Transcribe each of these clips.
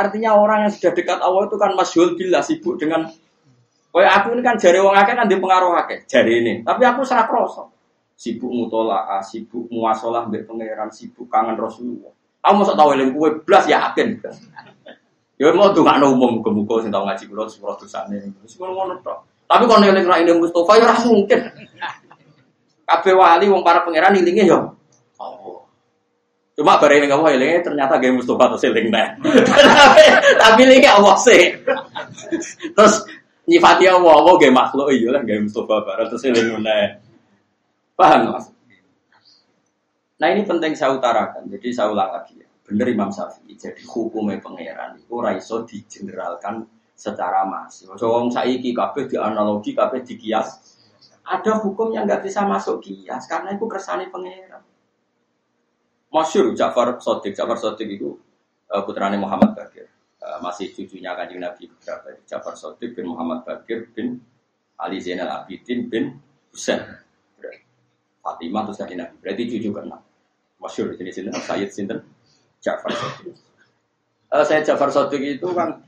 Artinya orang yang sudah dekat Allah itu kan masyhur bila sibuk dengan Kayak aku ini kan jari wong akeh kan di pengaruh akeh, jari ini. Tapi aku serak kroso. Sibuk mutolaah, sibuk muasalah mbek pangeran, sibuk kangen Rasulullah. Aku mau tahu eling kue blas ya yakin. Ya mau tuh gak umum muga sing tau ngaji kula sepuro dosane. Wis ngono tok. Tapi kalau eling ra ini Mustofa ya ora mungkin. Kabeh wali wong para pangeran ilinge ya. Cuma bareng kamu elingnya ternyata game Mustafa atau seling nah. Tapi ini Allah sih. Terus nyifati Allah, Allah gak makhluk iya lah gak Mustafa Barat terus ini mana paham mas? Nah ini penting saya utarakan, jadi saya ulang lagi ya. Bener Imam Syafi'i, jadi hukumnya pangeran itu raiso digeneralkan secara masif. Wong saiki kabeh analogi, kabeh di kias. Ada hukum yang nggak bisa masuk kias karena itu kersane pangeran. Masyur Ja'far Sodik, Ja'far Sodik itu uh, putrane Muhammad Bakir. Eh, masih cucunya kanjeng Nabi beberapa Jafar Sodik bin Muhammad Bakir bin Ali Zainal Abidin bin Husain. Fatimah terus kanjeng Nabi. Berarti cucu ke enam masyur di sini Sayyid Sinten? Jafar Sodik uh, saya Jafar Sodik itu kan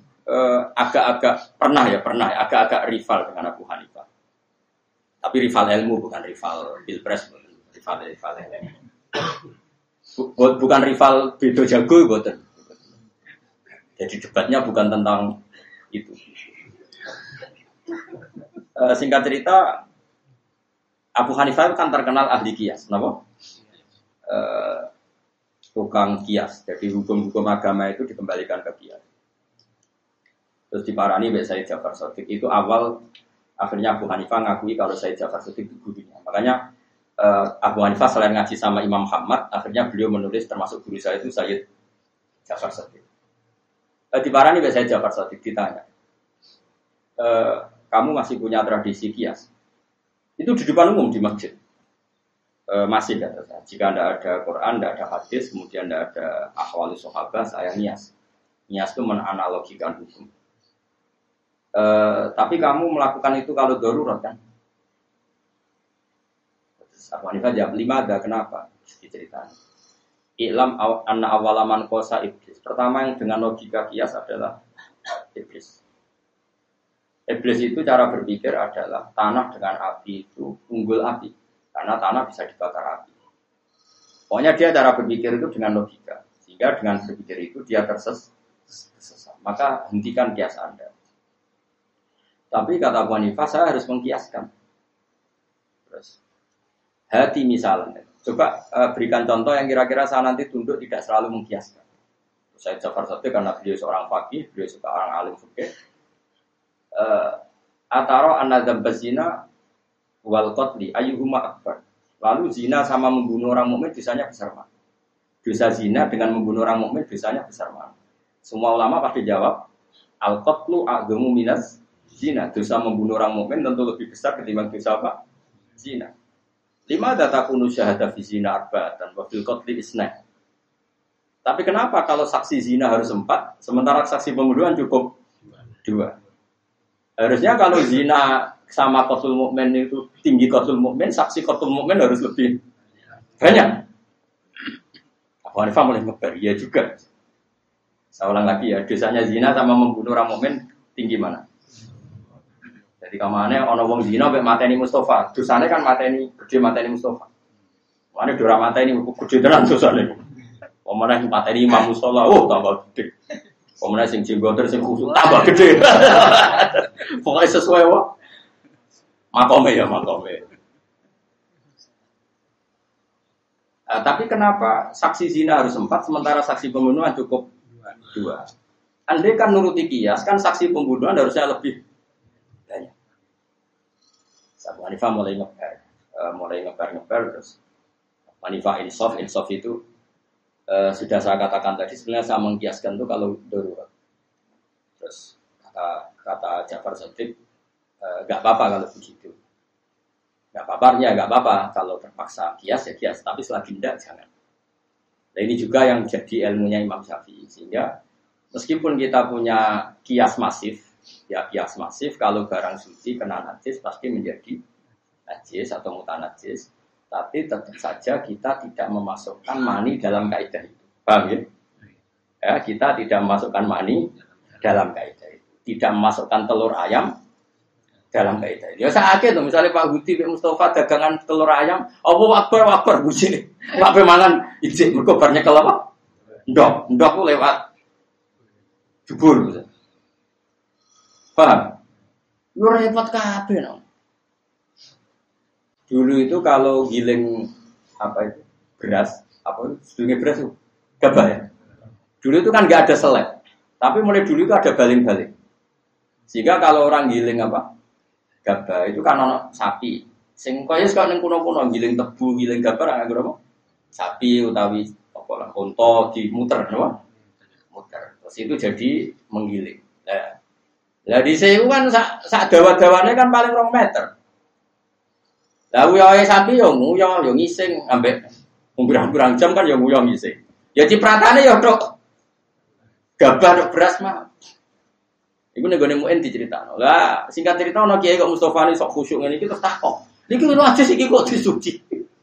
agak-agak pernah ya pernah ya. Agak-agak rival dengan Abu Hanifah. Tapi rival ilmu bukan rival pilpres rival rival ilmu bukan rival bedo jago bukan jadi debatnya bukan tentang itu. E, singkat cerita, Abu Hanifah kan terkenal ahli kias, kenapa? E, tukang kias. Jadi hukum-hukum agama itu dikembalikan ke kias. Terus diparani oleh Said Jafar Sotik itu awal akhirnya Abu Hanifah ngakui kalau Said Jafar Sotik itu gurunya. Makanya uh, Abu Hanifah selain ngaji sama Imam Muhammad, akhirnya beliau menulis termasuk guru saya itu Said Jafar Sotik. Eh, di Parani saya Jafar Sadiq ditanya, e, kamu masih punya tradisi kias? Itu di depan umum di masjid. E, masih kata saya. Jika tidak ada Quran, tidak ada hadis, kemudian tidak ada ahwali sahabat, saya nias. Nias itu menanalogikan hukum. E, tapi kamu melakukan itu kalau darurat kan? Abu Hanifah jawab, lima ada kenapa? Diceritakan. Ilam anna awalaman kosa iblis. Pertama yang dengan logika kias adalah iblis. Iblis itu cara berpikir adalah tanah dengan api itu unggul api. Karena tanah bisa dibakar api. Pokoknya dia cara berpikir itu dengan logika. Sehingga dengan berpikir itu dia terses, tersesat. Maka hentikan kias Anda. Tapi kata Bu saya harus mengkiaskan. Terus, hati misalnya. Coba uh, berikan contoh yang kira-kira saya nanti tunduk tidak selalu mengkiaskan. Saya Jafar satu karena beliau seorang fakih, beliau juga orang alim fikih. Uh, ataro anadzam bazina wal qatli ayyuhuma akbar. Lalu zina sama membunuh orang mukmin dosanya besar mana? Dosa zina dengan membunuh orang mukmin dosanya besar mana? Semua ulama pasti jawab al qatlu agemu minas zina. Dosa membunuh orang mukmin tentu lebih besar ketimbang dosa apa? Zina. Lima data kuno syahadah fi zina arba dan wafil kotli isna. Tapi kenapa kalau saksi zina harus empat, sementara saksi pembunuhan cukup dua? Harusnya kalau zina sama kosul mukmin itu tinggi kosul mukmin, saksi kosul mukmin harus lebih banyak. Abu Hanifah mulai ngeber, ya juga. Saya ulang lagi ya, dosanya zina sama membunuh orang mukmin tinggi mana? Jadi kamane ono wong zina mek mateni Mustafa. Dosane kan mateni gede mateni Mustafa. Mane dora mateni gede tenan dosane. Pemane mateni Imam Mustofa, oh tambah gede. Pemane sing jenggoter sing khusuk tambah gede. Pokoknya sesuai wae. Makome ya makome. Nah, tapi kenapa saksi zina harus empat sementara saksi pembunuhan cukup dua? Andai kan nuruti kias kan saksi pembunuhan harusnya lebih Abu Hanifah mulai ngebar, uh, mulai ngebar ngebar terus Hanifah insof insof itu uh, sudah saya katakan tadi sebenarnya saya mengkiaskan itu kalau darurat. Terus kata kata Jafar Sodik uh, gak apa-apa kalau begitu. Gak apa-apa gak apa-apa kalau terpaksa kias ya kias, tapi selagi tidak jangan. Nah ini juga yang jadi ilmunya Imam Syafi'i sehingga meskipun kita punya kias masif ya kias masif kalau barang suci kena najis pasti menjadi najis atau mutan najis tapi tetap saja kita tidak memasukkan mani dalam kaidah itu paham ya Ya, kita tidak memasukkan mani dalam kaidah itu. Tidak memasukkan telur ayam dalam kaidah itu. Ya saya tuh misalnya Pak Budi Pak Mustafa dagangan telur ayam, apa wakbar wakbar buji Pak mangan izin berkobarnya kalau apa? Ndok, ndok lewat jubur. Paham? Lu repot kabeh no. Dulu itu kalau giling apa itu beras, apa itu beras itu gabah ya. Dulu itu kan nggak ada selek, tapi mulai dulu itu ada baling-baling. Sehingga kalau orang giling apa gabah itu kan anak sapi. Sing kaya sekarang kuno-kuno giling tebu, giling gabah nggak apa? Sapi utawi apa lah unta dimuter, apa? Muter. Terus itu jadi menggiling. Nah, lah di sini kan sak, sak dawa-dawane kan paling rong meter. Lah uyoe sapi yo nguyo yo ngising ambek umbrang-umbrang jam kan yo nguyo ngising. Ya cipratane yo tok gabah beras mah. Iku nego nemu enti cerita. Lah singkat cerita ono kiai kok Mustofa ini sok khusyuk ngene iki terus takok. Niki ngono aja sih kok disuci.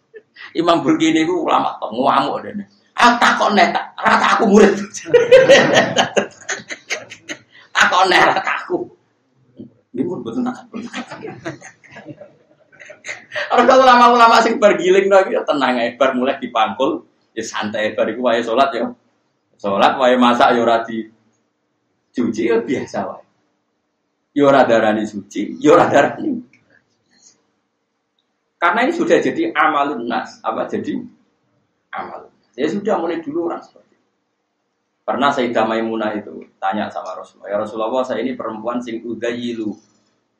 Imam Burkini ku ulama tok ngamuk dene. Ah takok nek rata aku murid. takok nek rata aku. Ini pun betul tak. Orang kalau ulama-ulama sing bergiling lagi ya tenang ya, bar mulai dipangkul, ya santai bar iku wae salat ya. Salat wae masak ya ora di cuci ya biasa wae. Ya ora darani suci, ya ora darani. Karena ini sudah jadi amalun nas, apa jadi amal. Ya sudah mulai dulu orang seperti. Pernah Sayyidah Maimunah itu tanya sama Rasulullah, ya Rasulullah saya ini perempuan sing udayilu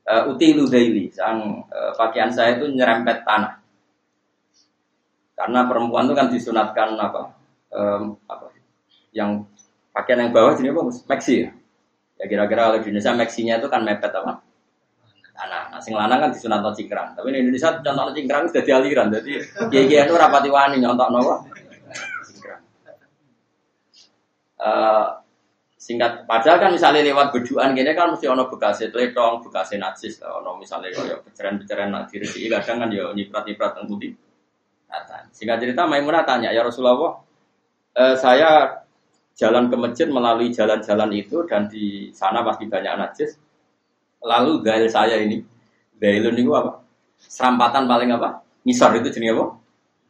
uh, utilu daily, sang uh, pakaian saya itu nyerempet tanah. Karena perempuan itu kan disunatkan apa? Um, apa? Yang pakaian yang bawah jadi apa? Maxi ya. Ya kira-kira kalau di Indonesia maxinya itu kan mepet apa? Tanah. Nah, sing lanang kan disunat cingkrang. Tapi di Indonesia contoh cingkrang sudah dialiran. Jadi kiai itu rapati wani nyontok nopo. Cingkrang. Uh, Singkat, padahal kan misalnya lewat beduan gini kan mesti ono bekasnya teletong, bekasnya najis, ono misalnya kalau pecahan-pecahan nanti rezeki kadang kan ya nyiprat-nyiprat yang putih. Singkat cerita Maimunah tanya, ya Rasulullah, eh, saya jalan ke masjid melalui jalan-jalan itu dan di sana pasti banyak najis. Lalu gail saya ini, gailun itu apa? Serampatan paling apa? Misor itu jenis apa?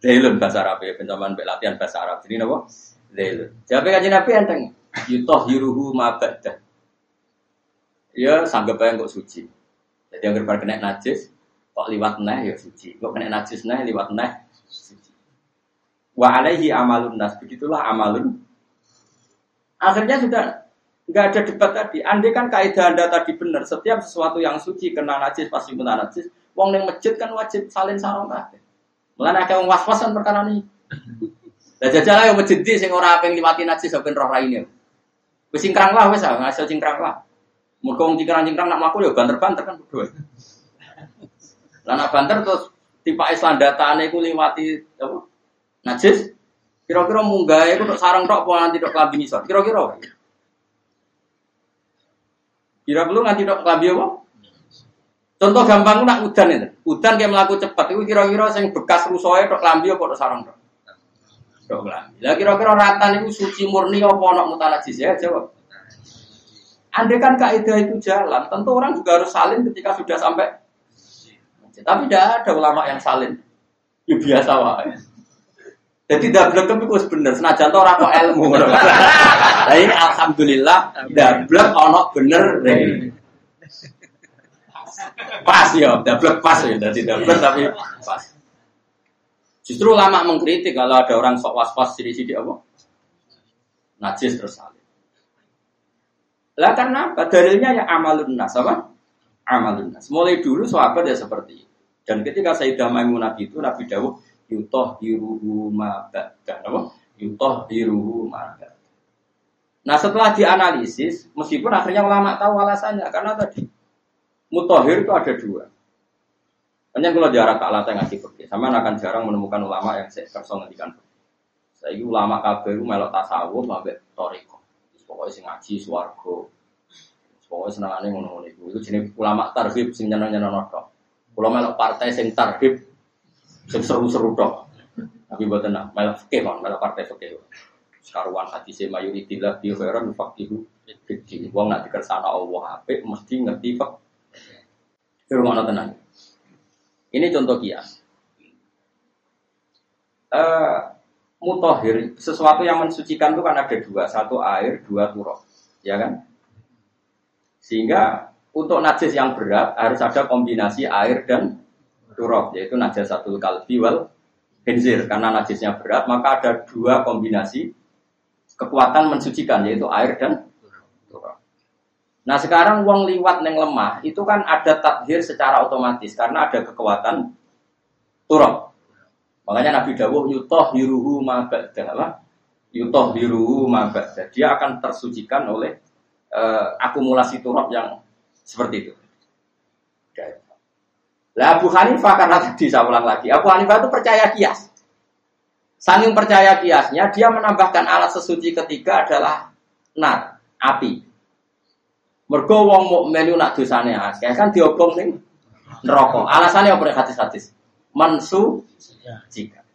Gailun bahasa Arab ya, pencaman latihan bahasa Arab. Jadi apa? Gailun. Jawabnya kan Nabi enteng yutoh yuruhu mabadah. Ya sanggap aja kok suci. Jadi yang berbar kena najis, kok liwat neh ya suci. Kok kena najis neh liwat neh suci. Wa alaihi amalun nas. Begitulah amalun. Akhirnya sudah nggak ada debat tadi. Andai kan kaidah anda tadi benar, setiap sesuatu yang suci kena najis pasti kena najis. Wong yang masjid kan wajib salin sarong kabeh. Mulane akeh wong was-wasan perkara ini. Lah jajal ayo masjid sing ora pengen liwati najis ben roh raine. Wis cingkrang lah wis ah, ngasil cingkrang lah. Mergo wong cingkrang-cingkrang nak mlaku ya banter-banter kan berdua. Lah nak banter terus tipa Islam datane iku liwati apa? Najis. Kira-kira munggah iku tok sarang tok apa nganti tok klambi nisor. Kira-kira. Kira perlu nganti tok klambi apa? Contoh gampang nak udan itu. Udan kayak melaku cepat itu kira-kira sing bekas rusoe tok klambi apa tok sarang tok. Dok lah. kira-kira ratan itu suci murni apa nak mutanajis ya jawab. Andai kan kaidah itu jalan, tentu orang juga harus salin ketika sudah sampai. Tapi tidak ada ulama yang salin. Ya biasa wae. Jadi dablek itu bener, senajan to ora kok ilmu Nah ini alhamdulillah dablek ono bener. Pas ya, dablek pas ya, jadi dablek tapi pas. Justru lama mengkritik kalau ada orang sok was-was sini-sini apa? Najis terus salib. Lah karena apa? Dalilnya ya amalun nas apa? Amalun nas. Mulai dulu sahabat ya seperti itu. Dan ketika Sayyidah Maimunah itu Nabi Dawud yutoh biruhu mabada apa? Yutoh biruhu mabada. Nah setelah dianalisis, meskipun akhirnya ulama tahu alasannya karena tadi mutohir itu ada dua. Hanya kalau jarak tak latih ngaji pergi, sama akan jarang menemukan ulama yang saya kerso ngendikan. Saya ulama kabeh itu melok tasawuf sampai toriko. Pokoknya sing ngaji suwargo. Pokoknya senangane ngono-ngono itu. Itu jenis ulama tarhib sing nyenang-nyenang tok. Kalau melok partai sing tarhib sing seru-seru tok. Tapi buat tenang, melok fikih melok partai fikih. Sekaruan hati saya mayoritillah bi khairan faqihu Jadi Wong nak dikersana Allah apik mesti ngerti fak. Rumah tenang. Ini contoh kias. Uh, mutohir sesuatu yang mensucikan itu kan ada dua satu air dua turok ya kan sehingga untuk najis yang berat harus ada kombinasi air dan turok yaitu najis satu kalbi wal benzir karena najisnya berat maka ada dua kombinasi kekuatan mensucikan yaitu air dan nah sekarang wong liwat neng lemah itu kan ada takhir secara otomatis karena ada kekuatan turok Makanya Nabi Dawuh yutoh hiruhu mabadalah yutoh hiruhu mabadah. Dia akan tersucikan oleh uh, akumulasi turab yang seperti itu. Lah Abu Hanifah karena tadi saya ulang lagi, Abu Hanifah itu percaya kias. Saking percaya kiasnya, dia menambahkan alat sesuci ketiga adalah nar, api. Mergo wong mukmin nak dosane akeh kan diobong ning neraka. Alasannya apa hadis-hadis? Mansu jika.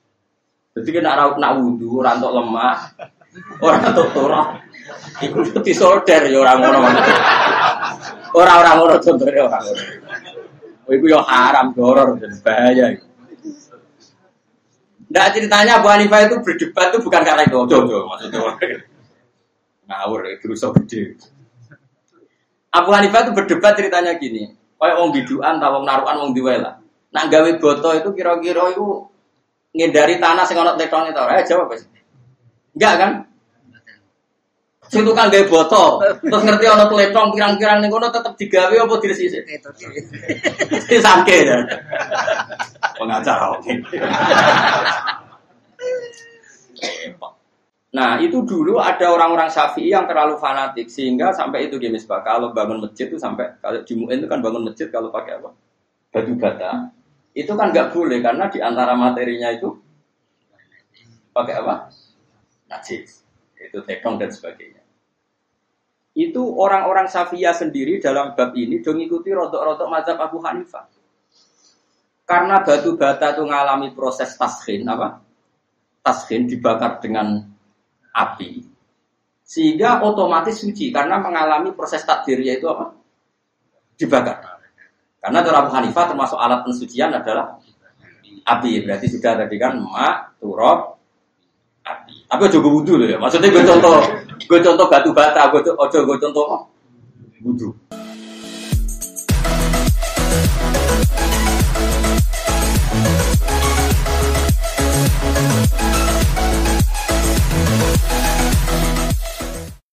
Jadi kena raut nak wudhu, orang untuk lemah, orang untuk turah. Iku disorder ya orang orang. Orang-orang orang contohnya orang orang. Iku ya haram, doror dan bahaya. Nah ceritanya Abu Hanifah itu berdebat itu bukan karena itu, jojo maksudnya ngawur itu gede. Abu Hanifah itu berdebat ceritanya gini, kayak wong biduan, tawong naruan, wong diwala. Nak gawe boto itu kira-kira itu ngindari tanah sing ana tekone to. Eh jawab wis. Enggak kan? Sing tukang gawe boto, terus ngerti ana tletong kirang-kirang ning kono tetep digawe apa diresiki? Itu sangke ya. Pengacara oke. Nah itu dulu ada orang-orang syafi'i yang terlalu fanatik sehingga sampai itu gini kalau bangun masjid itu sampai kalau di itu kan bangun masjid kalau pakai apa batu bata itu kan nggak boleh karena di antara materinya itu pakai apa? Najis. Itu tekong dan sebagainya. Itu orang-orang Safia sendiri dalam bab ini dong ikuti rotok-rotok mazhab Abu Hanifah. Karena batu bata itu mengalami proses taskin apa? Taskin dibakar dengan api. Sehingga otomatis suci karena mengalami proses takdir yaitu apa? Dibakar. Karena cara Abu Hanifah termasuk alat pensucian adalah api. Berarti sudah tadi kan mak, turab, api. Tapi ojo wudhu loh ya. Maksudnya gue contoh, gue contoh batu bata, gue ojo gue contoh wudhu.